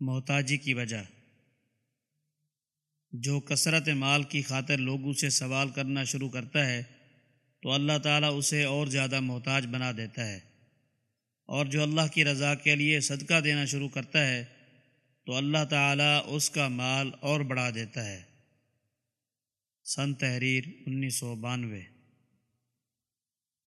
محتاجی کی وجہ۔ جو کثرت مال کی خاطر لوگوں سے سوال کرنا شروع کرتا ہے، تو اللہ تعالیٰ اسے اور زیادہ محتاج بنا دیتا ہے۔ اور جو اللہ کی رضا کے لیے صدقہ دینا شروع کرتا ہے، تو اللہ تعالیٰ اس کا مال اور بڑھا دیتا ہے۔ سن تحریر انیس سو بانوے۔